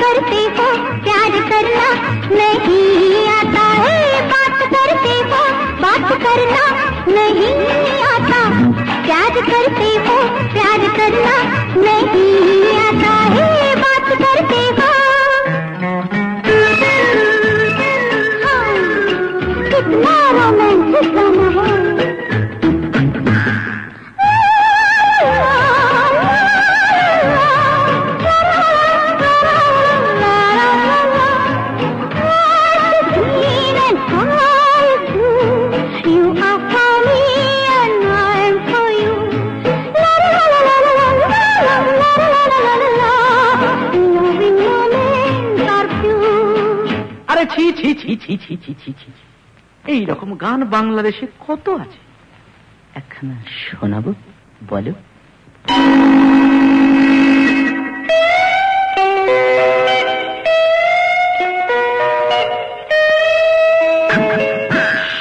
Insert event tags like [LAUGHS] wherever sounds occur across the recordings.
करते हो, प्यार करना नहीं आता है। बात करते हो, बात करना नहीं आता। प्यार करते हो, प्यार करना नहीं এই রকম এইরকম গান বাংলাদেশে কত আছে? একখানা শোনাব, বলো।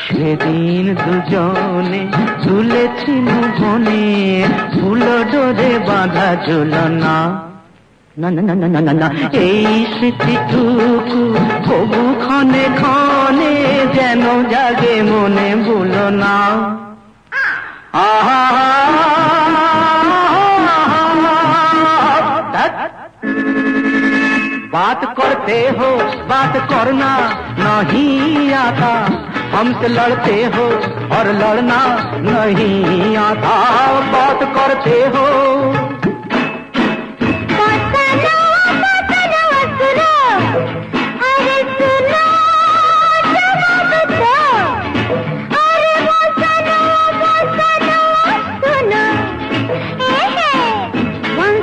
সেদিন দুজনে ঝুলেছি মনে ফুল ডোরে বাঁধা ঝুলনা। এই স্মৃতিটুকু কবু ক্ষণে ক্ষণে যেন জাগে মনে ভুলো না আহা बात करते हो बात करना नहीं आता हमसे लड़ते हो और लड़ना नहीं आता बात करते हो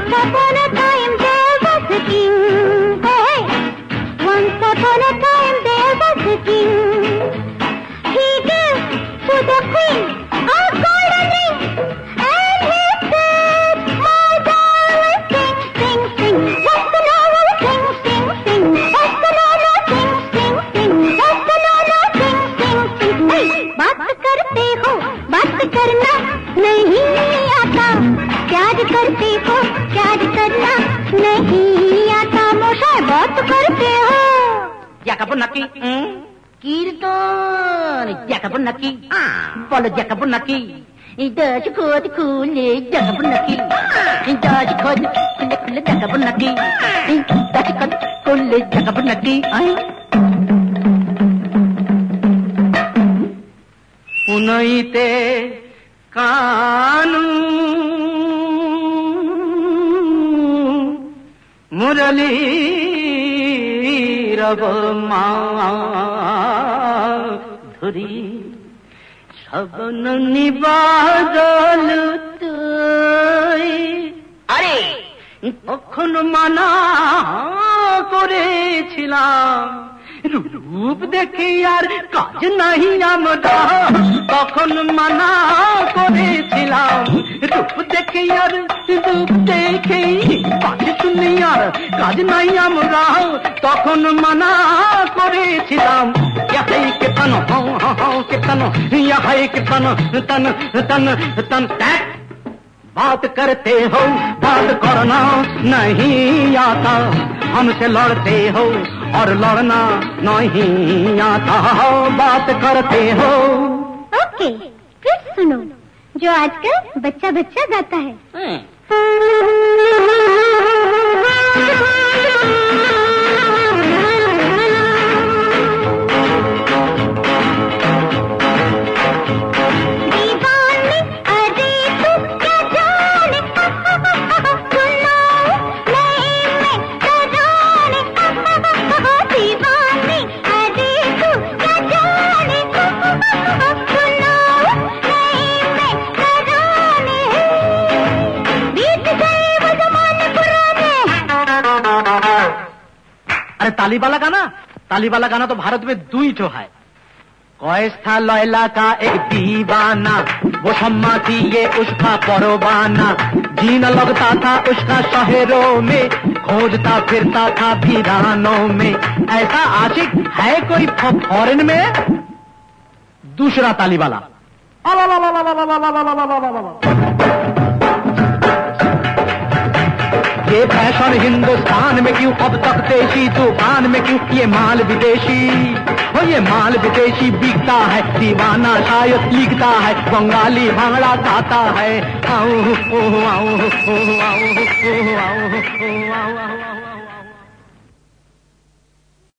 I Capone, Capone. జకబునకి కీర్తోన్ జకబునకి బలు జకబునకి దాచుకోది కూలి జకబునకి దాచుకోది కుళ్ళి కుళ్ళి జకబునకి దాచుకోది కుళ్ళి జకబునకి పునైతే కాను మురళీ নীরব মা ধরি সবন নিবাদল তুই। আরে! কখন মানা করেছিলাম রূপ দেখে আর কাজ নাই আমরা কখন মানা রূপ দেখে আর রূপ দেখে কাজ শুনি আর কাজ নাই আমরা তখন মানা করেছিলাম ইয়াহাই কে তন হও হও কে তন ইয়াহাই কে তন তন তন তন ত্যাগ बात करते हो बात करना नहीं आता हमसे लड़ते हो और लड़ना नहीं आता बात करते हो ओके फिर सुनो जो आजकल बच्चा बच्चा गाता है। [LAUGHS] अरे ताली वाला गाना ताली वाला गाना तो भारत में दुई ठो है कॉयस था लैला का एक दीवाना वो शम्मा थी ये उसका परवाना जीना लगता था उसका शहरों में खोजता फिरता था वीरानों में ऐसा आशिक है कोई फॉरेन में दूसरा ताली वाला ये फ़ैशन हिंदुस्तान में क्यों अब तक देशी तूफ़ान में क्यों ये माल विदेशी हो ये माल विदेशी बिकता है दीवाना शायद लिखता है बंगाली भांगड़ा गाता है आओ आओ आओ आओ आओ आओ